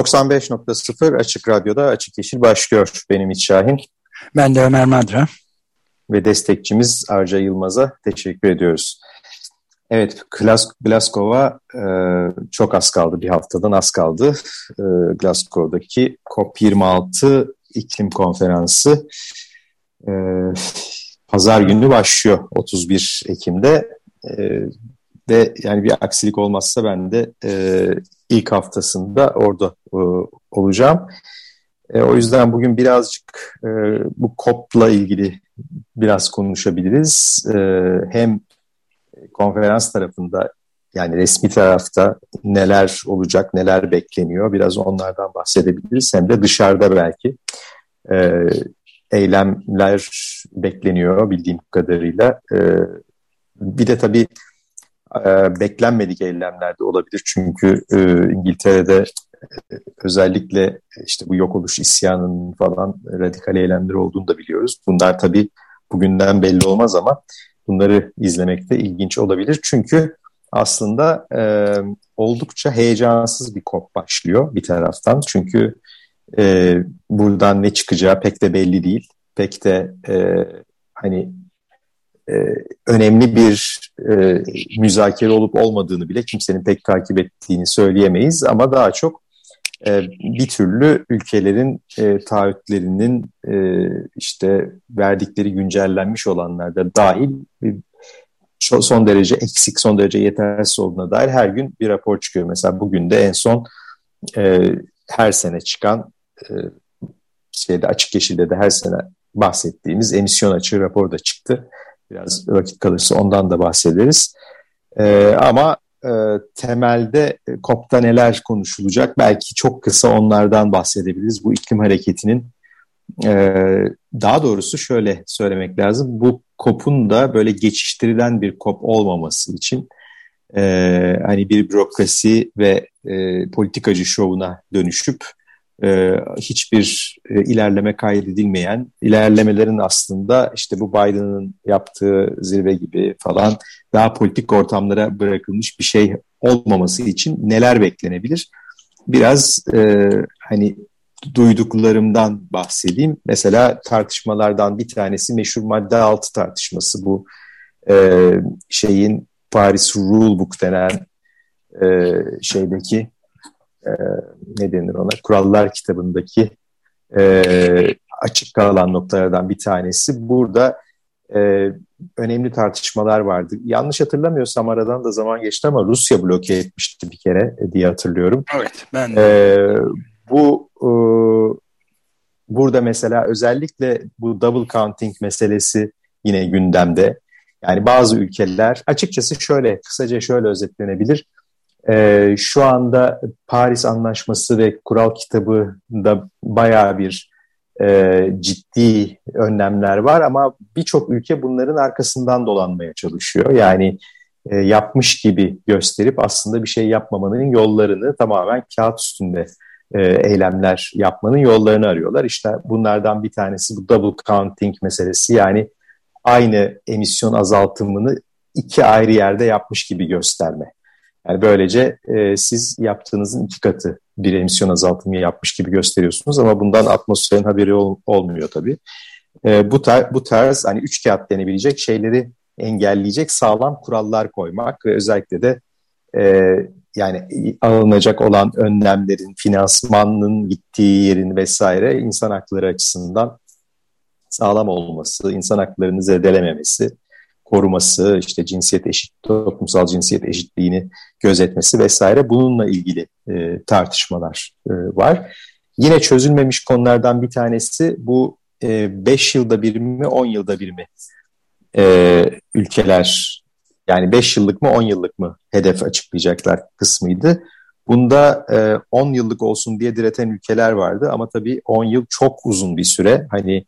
95.0 Açık Radyo'da Açık Yeşil başlıyor. Benim İç Şahin. Ben de Ömer Madra. Ve destekçimiz Arca Yılmaz'a teşekkür ediyoruz. Evet, Glasgow'a e, çok az kaldı, bir haftadan az kaldı. E, Glasgow'daki COP26 iklim konferansı e, pazar günü başlıyor 31 Ekim'de. E, ve yani bir aksilik olmazsa ben de e, ilk haftasında orada e, olacağım. E, o yüzden bugün birazcık e, bu COP'la ilgili biraz konuşabiliriz. E, hem konferans tarafında yani resmi tarafta neler olacak, neler bekleniyor biraz onlardan bahsedebiliriz. Hem de dışarıda belki e, eylemler bekleniyor bildiğim kadarıyla. E, bir de tabii e, beklenmedik eylemler de olabilir. Çünkü e, İngiltere'de e, özellikle işte bu yok oluş isyanının falan radikal eylemler olduğunu da biliyoruz. Bunlar tabii bugünden belli olmaz ama bunları izlemek de ilginç olabilir. Çünkü aslında e, oldukça heyecansız bir kop başlıyor bir taraftan. Çünkü e, buradan ne çıkacağı pek de belli değil. Pek de e, hani e, önemli bir e, müzakere olup olmadığını bile kimsenin pek takip ettiğini söyleyemeyiz. Ama daha çok e, bir türlü ülkelerin e, taahhütlerinin e, işte verdikleri güncellenmiş olanlarda dahil son derece eksik, son derece yetersiz olduğuna dair her gün bir rapor çıkıyor. Mesela bugün de en son e, her sene çıkan e, şeyde açık yeşilde de her sene bahsettiğimiz emisyon açığı rapor da çıktı. Biraz vakit kalırsa ondan da bahsederiz. E, ama e, temelde COP'ta neler konuşulacak? Belki çok kısa onlardan bahsedebiliriz. Bu iklim hareketinin e, daha doğrusu şöyle söylemek lazım. Bu COP'un da böyle geçiştirilen bir COP olmaması için e, hani bir bürokrasi ve e, politikacı şovuna dönüşüp e, hiçbir e, ilerleme kaydedilmeyen, ilerlemelerin aslında işte bu Biden'ın yaptığı zirve gibi falan daha politik ortamlara bırakılmış bir şey olmaması için neler beklenebilir? Biraz e, hani duyduklarımdan bahsedeyim. Mesela tartışmalardan bir tanesi meşhur madde altı tartışması. Bu e, şeyin Paris Rule Book denen e, şeydeki e, ne denir ona kurallar kitabındaki e, açık kalan noktalardan bir tanesi. Burada e, önemli tartışmalar vardı. Yanlış hatırlamıyorsam aradan da zaman geçti ama Rusya bloke etmişti bir kere diye hatırlıyorum. Evet ben de. E, bu e, burada mesela özellikle bu double counting meselesi yine gündemde. Yani bazı ülkeler açıkçası şöyle kısaca şöyle özetlenebilir e, şu anda Paris Anlaşması ve Kural Kitabı'nda bayağı bir e, ciddi önlemler var ama birçok ülke bunların arkasından dolanmaya çalışıyor. Yani e, yapmış gibi gösterip aslında bir şey yapmamanın yollarını tamamen kağıt üstünde e, eylemler yapmanın yollarını arıyorlar. İşte bunlardan bir tanesi bu double counting meselesi yani aynı emisyon azaltımını iki ayrı yerde yapmış gibi gösterme. Yani böylece e, siz yaptığınızın iki katı bir emisyon azaltımı yapmış gibi gösteriyorsunuz ama bundan atmosferin haberi ol, olmuyor tabii. E, bu, tar bu tarz hani üç kağıt denebilecek şeyleri engelleyecek sağlam kurallar koymak ve özellikle de e, yani alınacak olan önlemlerin, finansmanın gittiği yerin vesaire insan hakları açısından sağlam olması, insan haklarını zedelememesi, koruması, işte cinsiyet eşit, toplumsal cinsiyet eşitliğini gözetmesi vesaire bununla ilgili e, tartışmalar e, var. Yine çözülmemiş konulardan bir tanesi bu 5 e, yılda bir mi 10 yılda bir mi e, ülkeler Yani 5 yıllık mı 10 yıllık mı hedef açıklayacaklar kısmıydı. Bunda e, 10 yıllık olsun diye direten ülkeler vardı ama tabii 10 yıl çok uzun bir süre. Hani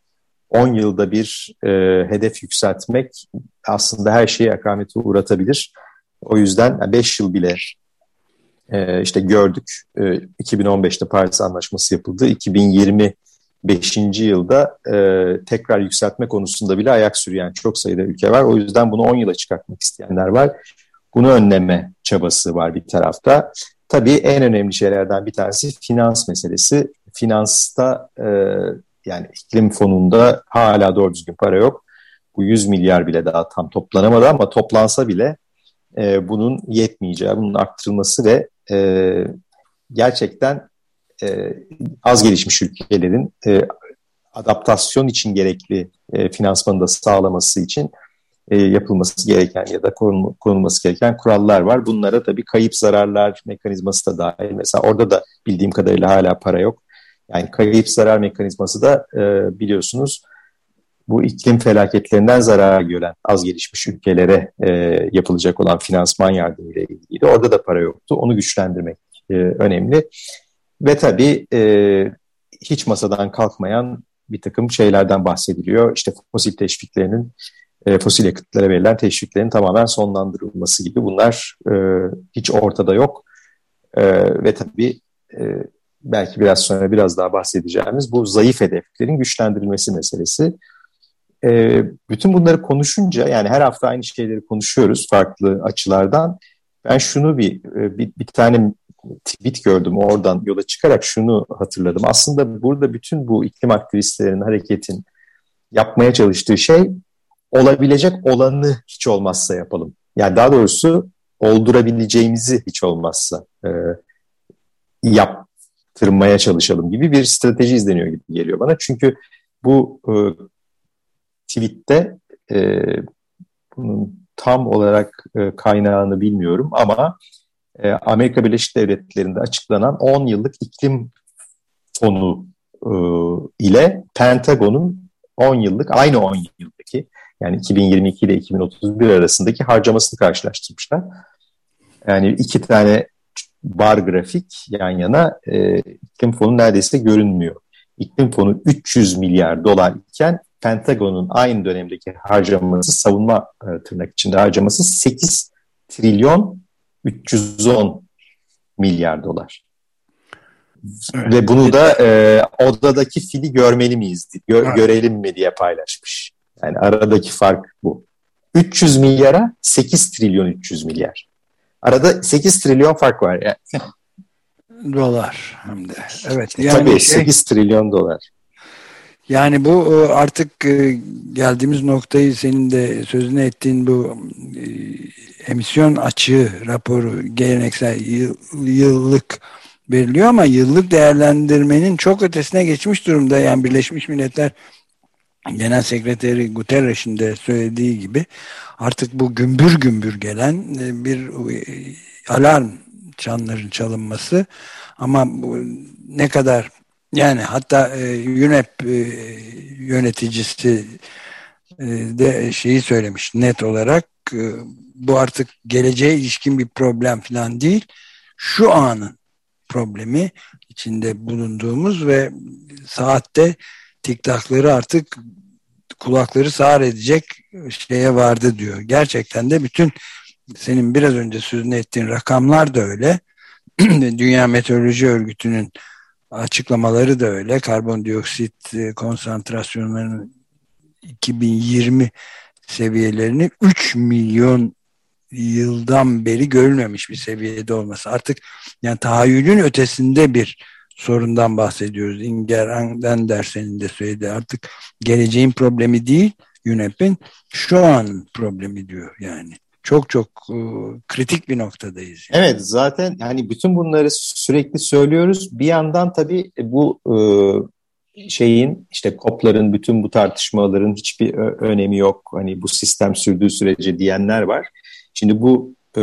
10 yılda bir e, hedef yükseltmek aslında her şeyi akamete uğratabilir. O yüzden 5 yıl bile e, işte gördük. E, 2015'te Paris Anlaşması yapıldı. 2020 5. yılda e, tekrar yükseltme konusunda bile ayak sürüyen çok sayıda ülke var. O yüzden bunu 10 yıla çıkartmak isteyenler var. Bunu önleme çabası var bir tarafta. Tabii en önemli şeylerden bir tanesi finans meselesi. Finansta e, yani iklim fonunda hala doğru düzgün para yok. Bu 100 milyar bile daha tam toplanamadı ama toplansa bile e, bunun yetmeyeceği, bunun arttırılması ve e, gerçekten e, az gelişmiş ülkelerin e, adaptasyon için gerekli e, finansmanı da sağlaması için e, yapılması gereken ya da konulması gereken kurallar var. Bunlara tabii kayıp zararlar mekanizması da dahil. Mesela orada da bildiğim kadarıyla hala para yok. Yani kayıp zarar mekanizması da e, biliyorsunuz bu iklim felaketlerinden zarar gören az gelişmiş ülkelere e, yapılacak olan finansman yardımı ile ilgili. Orada da para yoktu. Onu güçlendirmek e, önemli. Ve tabii e, hiç masadan kalkmayan bir takım şeylerden bahsediliyor. İşte fosil teşviklerinin, e, fosil yakıtlara verilen teşviklerin tamamen sonlandırılması gibi bunlar e, hiç ortada yok. E, ve tabii e, belki biraz sonra biraz daha bahsedeceğimiz bu zayıf hedeflerin güçlendirilmesi meselesi. E, bütün bunları konuşunca yani her hafta aynı şeyleri konuşuyoruz farklı açılardan. Ben şunu bir, e, bir, bir tane tweet gördüm oradan yola çıkarak şunu hatırladım. Aslında burada bütün bu iklim aktivistlerinin hareketin yapmaya çalıştığı şey olabilecek olanı hiç olmazsa yapalım. Yani daha doğrusu oldurabileceğimizi hiç olmazsa e, yaptırmaya çalışalım gibi bir strateji izleniyor gibi geliyor bana. Çünkü bu e, tweette e, bunun tam olarak e, kaynağını bilmiyorum ama e, Amerika Birleşik Devletleri'nde açıklanan 10 yıllık iklim fonu e, ile Pentagon'un 10 yıllık aynı 10 yıldaki yani 2022 ile 2031 arasındaki harcamasını karşılaştırmışlar. Yani iki tane bar grafik yan yana e, iklim fonu neredeyse görünmüyor. İklim fonu 300 milyar dolar iken Pentagon'un aynı dönemdeki harcaması savunma e, tırnak içinde harcaması 8 trilyon 310 milyar dolar. Evet. Ve bunu da e, odadaki fili görmeli miyiz, gö evet. görelim mi diye paylaşmış. Yani aradaki fark bu. 300 milyara 8 trilyon 300 milyar. Arada 8 trilyon fark var ya. Yani. Dolar hem de. Evet. Yani Tabii şey, 8 trilyon dolar. Yani bu e, artık e, geldiğimiz noktayı senin de sözünü ettiğin bu e, emisyon açığı raporu geleneksel yıllık veriliyor ama yıllık değerlendirmenin çok ötesine geçmiş durumda. Yani Birleşmiş Milletler Genel Sekreteri Guterres'in de söylediği gibi artık bu gümbür gümbür gelen bir alarm çanların çalınması ama bu ne kadar yani hatta e, UNEP e, yöneticisi e, de şeyi söylemiş net olarak e, bu artık geleceğe ilişkin bir problem falan değil. Şu anın problemi içinde bulunduğumuz ve saatte tiktakları artık kulakları sağır edecek şeye vardı diyor. Gerçekten de bütün senin biraz önce sözünü ettiğin rakamlar da öyle. Dünya Meteoroloji Örgütü'nün açıklamaları da öyle. Karbondioksit e, konsantrasyonlarının 2020 seviyelerini 3 milyon yıldan beri görülmemiş bir seviyede olması. Artık yani tahayyülün ötesinde bir sorundan bahsediyoruz. Inger Andersen'in de söyledi. Artık geleceğin problemi değil UNEP'in şu an problemi diyor yani çok çok e, kritik bir noktadayız. Yani. Evet zaten hani bütün bunları sürekli söylüyoruz. Bir yandan tabii bu e, şeyin işte kopların bütün bu tartışmaların hiçbir önemi yok. Hani bu sistem sürdüğü sürece diyenler var. Şimdi bu e,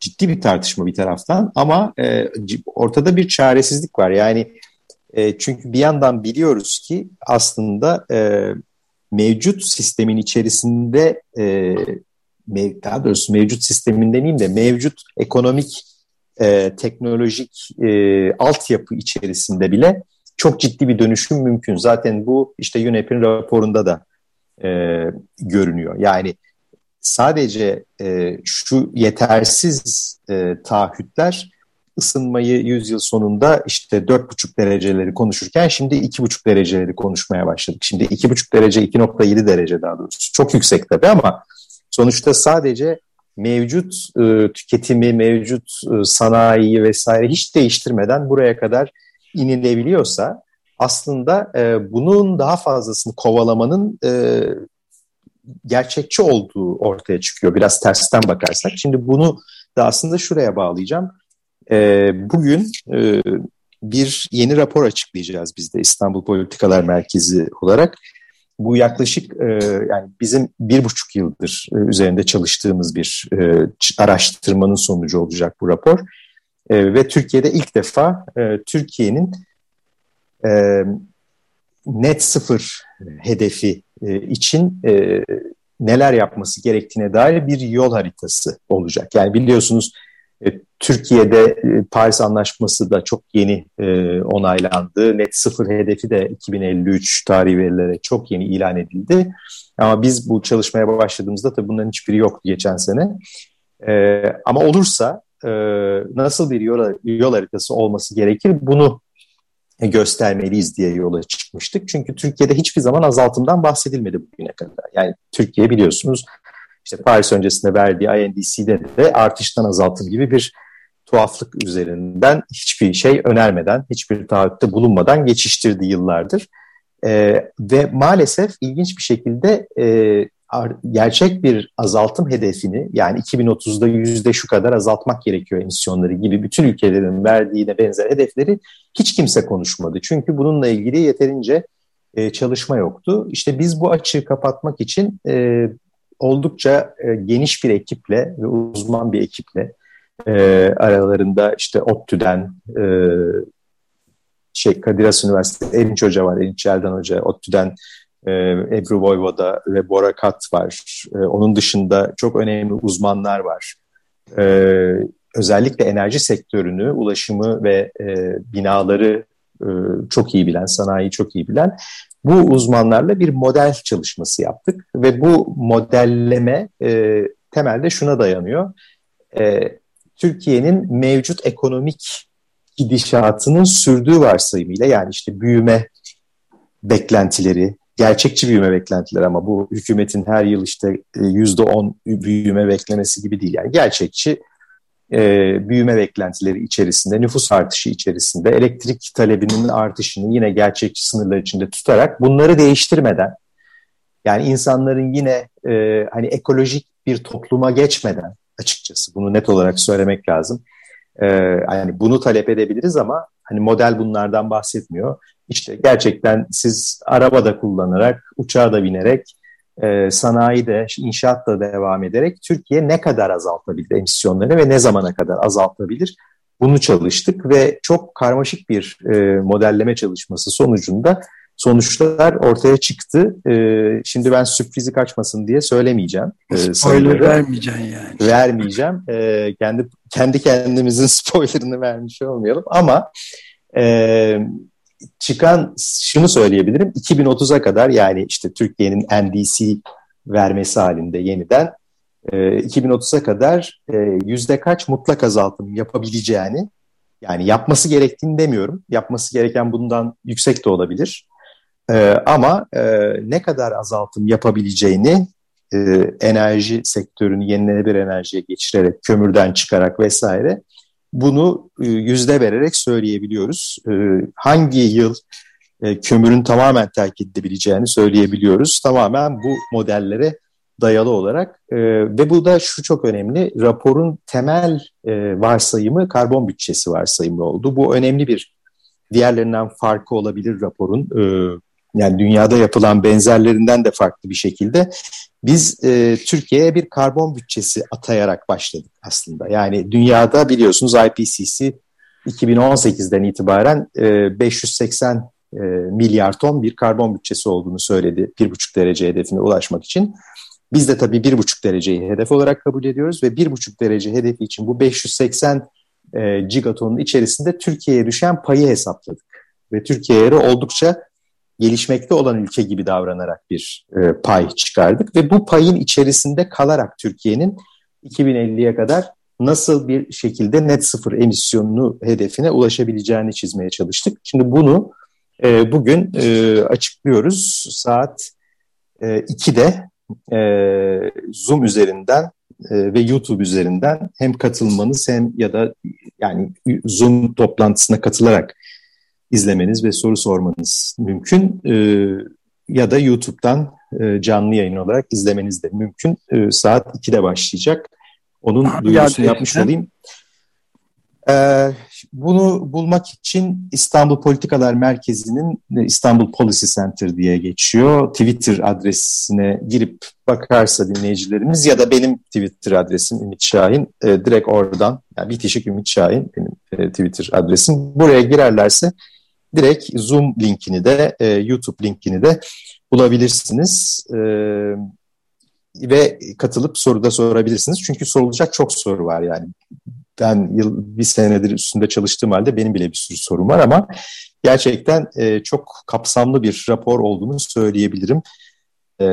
ciddi bir tartışma bir taraftan ama e, ortada bir çaresizlik var. Yani e, çünkü bir yandan biliyoruz ki aslında e, mevcut sistemin içerisinde e, daha doğrusu mevcut sistemin demeyeyim de mevcut ekonomik, e, teknolojik e, altyapı içerisinde bile çok ciddi bir dönüşüm mümkün. Zaten bu işte UNEP'in raporunda da e, görünüyor. Yani sadece e, şu yetersiz e, taahhütler ısınmayı yüzyıl sonunda işte 4,5 dereceleri konuşurken şimdi 2,5 dereceleri konuşmaya başladık. Şimdi 2,5 derece 2,7 derece daha doğrusu. Çok yüksek tabii ama sonuçta sadece mevcut e, tüketimi, mevcut e, sanayiyi vesaire hiç değiştirmeden buraya kadar inilebiliyorsa aslında e, bunun daha fazlasını kovalamanın e, gerçekçi olduğu ortaya çıkıyor biraz tersten bakarsak. Şimdi bunu da aslında şuraya bağlayacağım. E, bugün e, bir yeni rapor açıklayacağız biz de İstanbul Politikalar Merkezi olarak. Bu yaklaşık e, yani bizim bir buçuk yıldır e, üzerinde çalıştığımız bir e, araştırmanın sonucu olacak bu rapor. E, ve Türkiye'de ilk defa e, Türkiye'nin e, net sıfır hedefi e, için e, neler yapması gerektiğine dair bir yol haritası olacak. Yani biliyorsunuz e, Türkiye'de e, Paris Anlaşması da çok yeni e, onaylandı. Net sıfır hedefi de 2053 tarihi verilere çok yeni ilan edildi. Ama biz bu çalışmaya başladığımızda tabii bunların hiçbiri yoktu geçen sene. E, ama olursa e, nasıl bir yol haritası olması gerekir bunu göstermeliyiz diye yola çıkmıştık. Çünkü Türkiye'de hiçbir zaman azaltımdan bahsedilmedi bugüne kadar. Yani Türkiye biliyorsunuz işte Paris öncesinde verdiği INDC'de de artıştan azaltım gibi bir tuhaflık üzerinden hiçbir şey önermeden, hiçbir taahhütte bulunmadan geçiştirdiği yıllardır. Ee, ve maalesef ilginç bir şekilde e, gerçek bir azaltım hedefini yani 2030'da yüzde şu kadar azaltmak gerekiyor emisyonları gibi bütün ülkelerin verdiğine benzer hedefleri hiç kimse konuşmadı. Çünkü bununla ilgili yeterince e, çalışma yoktu. İşte biz bu açığı kapatmak için e, oldukça e, geniş bir ekiple ve uzman bir ekiple e, aralarında işte ODTÜ'den e, şey Kadir Has Üniversitesi Erinç Hoca var, Erinç Yeldan Hoca, ODTÜ'den e, Ebru Voyvoda ve Bora Kat var. E, onun dışında çok önemli uzmanlar var. E, özellikle enerji sektörünü, ulaşımı ve e, binaları e, çok iyi bilen, sanayiyi çok iyi bilen bu uzmanlarla bir model çalışması yaptık ve bu modelleme e, temelde şuna dayanıyor. Türkiye'nin mevcut ekonomik gidişatının sürdüğü varsayımıyla yani işte büyüme beklentileri, gerçekçi büyüme beklentileri ama bu hükümetin her yıl işte e, yüzde on büyüme beklemesi gibi değil. Yani gerçekçi e, büyüme beklentileri içerisinde, nüfus artışı içerisinde, elektrik talebinin artışını yine gerçekçi sınırlar içinde tutarak bunları değiştirmeden, yani insanların yine e, hani ekolojik bir topluma geçmeden açıkçası bunu net olarak söylemek lazım. E, yani bunu talep edebiliriz ama hani model bunlardan bahsetmiyor. İşte gerçekten siz arabada kullanarak, uçağa da binerek e, sanayide, inşaat da devam ederek Türkiye ne kadar azaltabilir emisyonları ve ne zamana kadar azaltabilir? Bunu çalıştık ve çok karmaşık bir e, modelleme çalışması sonucunda sonuçlar ortaya çıktı. E, şimdi ben sürprizi kaçmasın diye söylemeyeceğim. E, Spoiler vermeyeceğim yani. Vermeyeceğim. E, kendi kendi kendimizin spoilerını vermiş olmayalım ama e, çıkan şunu söyleyebilirim 2030'a kadar yani işte Türkiye'nin NDC vermesi halinde yeniden e, 2030'a kadar e, yüzde kaç mutlak azaltım yapabileceğini yani yapması gerektiğini demiyorum. Yapması gereken bundan yüksek de olabilir. E, ama e, ne kadar azaltım yapabileceğini e, enerji sektörünü yenilenebilir enerjiye geçirerek, kömürden çıkarak vesaire bunu e, yüzde vererek söyleyebiliyoruz. E, hangi yıl e, kömürün tamamen terk edilebileceğini söyleyebiliyoruz. Tamamen bu modellere dayalı olarak ve bu da şu çok önemli raporun temel varsayımı karbon bütçesi varsayımı oldu. Bu önemli bir diğerlerinden farkı olabilir raporun yani dünyada yapılan benzerlerinden de farklı bir şekilde biz e, Türkiye'ye bir karbon bütçesi atayarak başladık aslında. Yani dünyada biliyorsunuz IPCC 2018'den itibaren e, 580 e, milyar ton bir karbon bütçesi olduğunu söyledi. 1,5 derece hedefine ulaşmak için. Biz de tabii bir buçuk dereceyi hedef olarak kabul ediyoruz ve bir buçuk derece hedefi için bu 580 e, gigatonun içerisinde Türkiye'ye düşen payı hesapladık. Ve Türkiye'ye oldukça gelişmekte olan ülke gibi davranarak bir e, pay çıkardık. Ve bu payın içerisinde kalarak Türkiye'nin 2050'ye kadar nasıl bir şekilde net sıfır emisyonunu hedefine ulaşabileceğini çizmeye çalıştık. Şimdi bunu e, bugün e, açıklıyoruz. Saat e, 2'de e, Zoom üzerinden e, ve YouTube üzerinden hem katılmanız hem ya da yani Zoom toplantısına katılarak izlemeniz ve soru sormanız mümkün. E, ya da YouTube'dan e, canlı yayın olarak izlemeniz de mümkün. E, saat 2'de başlayacak. Onun duyurusunu yapmış olayım. Ee, bunu bulmak için İstanbul Politikalar Merkezi'nin İstanbul Policy Center diye geçiyor. Twitter adresine girip bakarsa dinleyicilerimiz ya da benim Twitter adresim Ümit Şahin e, direkt oradan yani bitişik Ümit Şahin benim e, Twitter adresim. Buraya girerlerse direkt Zoom linkini de e, YouTube linkini de bulabilirsiniz. E, ve katılıp soru da sorabilirsiniz. Çünkü sorulacak çok soru var yani. Ben yıl, bir senedir üstünde çalıştığım halde benim bile bir sürü sorum var ama gerçekten e, çok kapsamlı bir rapor olduğunu söyleyebilirim. E,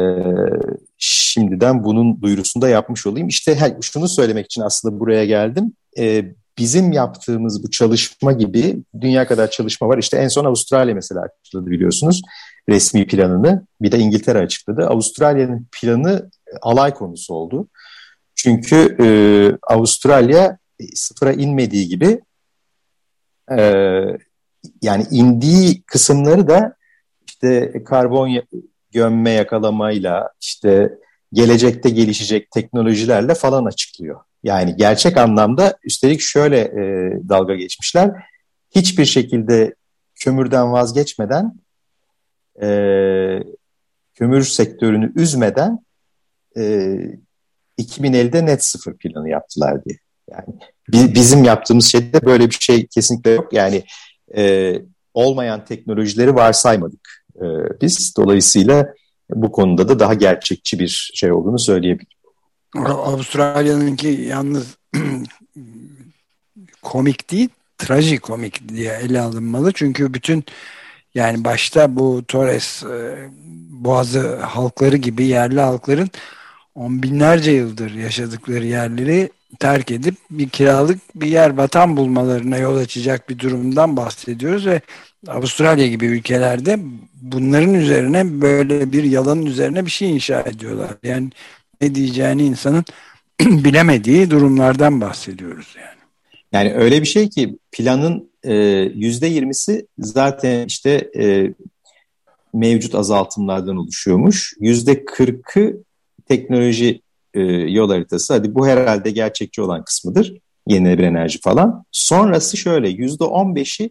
şimdiden bunun duyurusunu da yapmış olayım. İşte şunu söylemek için aslında buraya geldim. E, bizim yaptığımız bu çalışma gibi dünya kadar çalışma var. İşte en son Avustralya mesela açıkladı biliyorsunuz resmi planını. Bir de İngiltere açıkladı. Avustralya'nın planı alay konusu oldu. Çünkü e, Avustralya sıfıra inmediği gibi e, yani indiği kısımları da işte karbon gömme yakalamayla işte gelecekte gelişecek teknolojilerle falan açıklıyor. Yani gerçek anlamda üstelik şöyle e, dalga geçmişler. Hiçbir şekilde kömürden vazgeçmeden e, kömür sektörünü üzmeden e, 2050'de net sıfır planı yaptılar diye. Yani bizim yaptığımız şeyde böyle bir şey kesinlikle yok. Yani e, olmayan teknolojileri varsaymadık e, biz. Dolayısıyla bu konuda da daha gerçekçi bir şey olduğunu söyleyebilirim. Avustralya'nınki yalnız komik değil, trajikomik diye ele alınmalı. Çünkü bütün yani başta bu Torres e, Boğazı halkları gibi yerli halkların on binlerce yıldır yaşadıkları yerleri terk edip bir kiralık bir yer vatan bulmalarına yol açacak bir durumdan bahsediyoruz ve Avustralya gibi ülkelerde bunların üzerine böyle bir yalanın üzerine bir şey inşa ediyorlar. Yani ne diyeceğini insanın bilemediği durumlardan bahsediyoruz yani. Yani öyle bir şey ki planın e, yüzde yirmisi zaten işte e, mevcut azaltımlardan oluşuyormuş. Yüzde kırkı teknoloji e, yol haritası. Hadi bu herhalde gerçekçi olan kısmıdır. Yenilenebilir enerji falan. Sonrası şöyle yüzde on beşi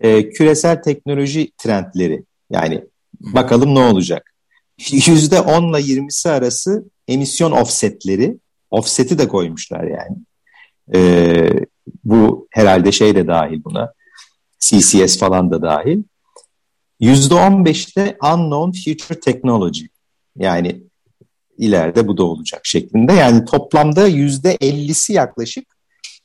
e, küresel teknoloji trendleri. Yani bakalım ne olacak. Yüzde onla yirmisi arası emisyon offsetleri. Offset'i de koymuşlar yani. E, bu herhalde şey de dahil buna. CCS falan da dahil. Yüzde on beşte unknown future technology. Yani ileride bu da olacak şeklinde. Yani toplamda yüzde ellisi yaklaşık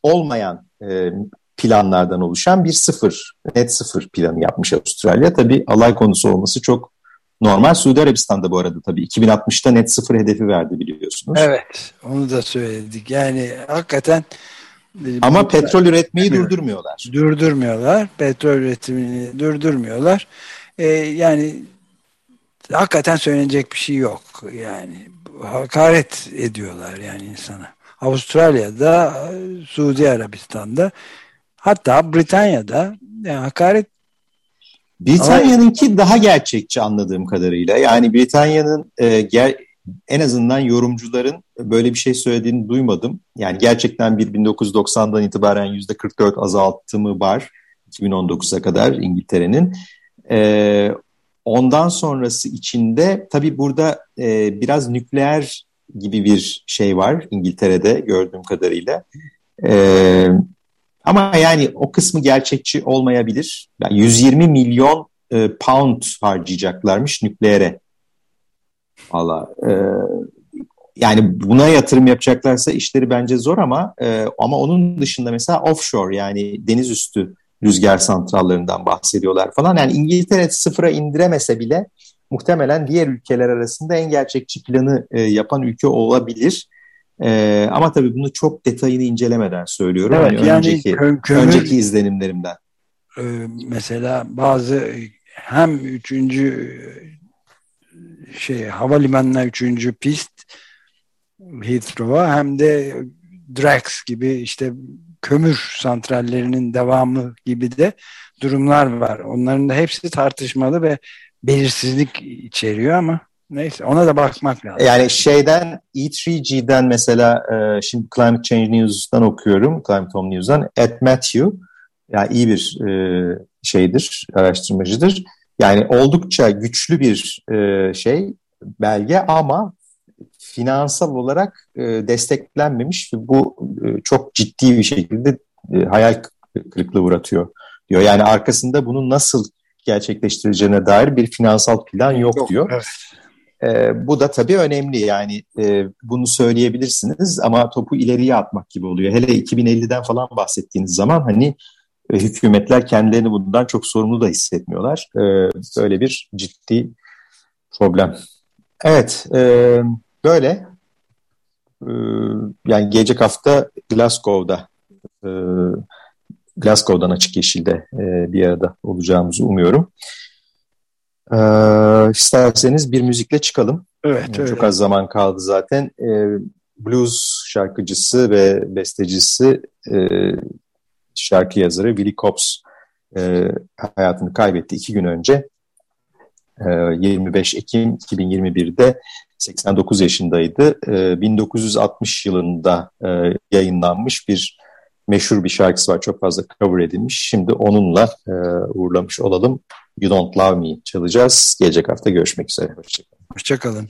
olmayan e, planlardan oluşan bir sıfır, net sıfır planı yapmış Avustralya. Tabii alay konusu olması çok normal. Suudi Arabistan'da bu arada tabii 2060'ta net sıfır hedefi verdi biliyorsunuz. Evet, onu da söyledik. Yani hakikaten e, ama petrol üretmeyi durdurmuyorlar. Durdurmuyorlar. Petrol üretimini durdurmuyorlar. Ee, yani hakikaten söylenecek bir şey yok. Yani hakaret ediyorlar yani insana. Avustralya'da, Suudi Arabistan'da hatta Britanya'da yani hakaret Britanya'nınki daha gerçekçi anladığım kadarıyla. Yani Britanya'nın e, ger, en azından yorumcuların böyle bir şey söylediğini duymadım. Yani gerçekten bir 1990'dan itibaren %44 azaltımı var 2019'a kadar İngiltere'nin. E, Ondan sonrası içinde tabii burada e, biraz nükleer gibi bir şey var İngiltere'de gördüğüm kadarıyla. E, ama yani o kısmı gerçekçi olmayabilir. Yani 120 milyon e, pound harcayacaklarmış nükleere. Valla e, yani buna yatırım yapacaklarsa işleri bence zor ama e, ama onun dışında mesela offshore yani deniz üstü rüzgar santrallarından bahsediyorlar falan. Yani İngiltere sıfıra indiremese bile muhtemelen diğer ülkeler arasında en gerçekçi planı e, yapan ülke olabilir. E, ama tabii bunu çok detayını incelemeden söylüyorum. Evet, hani yani önceki, kömür, önceki izlenimlerimden. E, mesela bazı hem üçüncü şey havalimanına üçüncü pist Heathrow'a hem de Drax gibi işte kömür santrallerinin devamı gibi de durumlar var. Onların da hepsi tartışmalı ve belirsizlik içeriyor ama neyse ona da bakmak lazım. Yani şeyden E3G'den mesela e, şimdi Climate Change News'dan okuyorum, Climate Home News'dan Ed Matthew yani iyi bir e, şeydir, araştırmacıdır. Yani oldukça güçlü bir e, şey belge ama finansal olarak e, desteklenmemiş ve bu e, çok ciddi bir şekilde e, hayal kırıklığı uğratıyor diyor. Yani arkasında bunu nasıl gerçekleştireceğine dair bir finansal plan yok, yok diyor. Evet. E, bu da tabii önemli yani e, bunu söyleyebilirsiniz ama topu ileriye atmak gibi oluyor. Hele 2050'den falan bahsettiğiniz zaman hani e, hükümetler kendilerini bundan çok sorumlu da hissetmiyorlar. E, böyle bir ciddi problem. Evet, e, böyle. E, yani gelecek hafta Glasgow'da, e, Glasgow'dan açık yeşilde e, bir arada olacağımızı umuyorum. E, isterseniz bir müzikle çıkalım. Evet, Çok öyle. az zaman kaldı zaten. E, blues şarkıcısı ve bestecisi e, şarkı yazarı Willie Cobbs e, hayatını kaybetti iki gün önce. E, 25 Ekim 2021'de 89 yaşındaydı. E, 1960 yılında e, yayınlanmış bir meşhur bir şarkısı var. Çok fazla cover edilmiş. Şimdi onunla e, uğurlamış olalım. You Don't Love Me çalacağız. Gelecek hafta görüşmek üzere. Hoşçakalın. Hoşçakalın.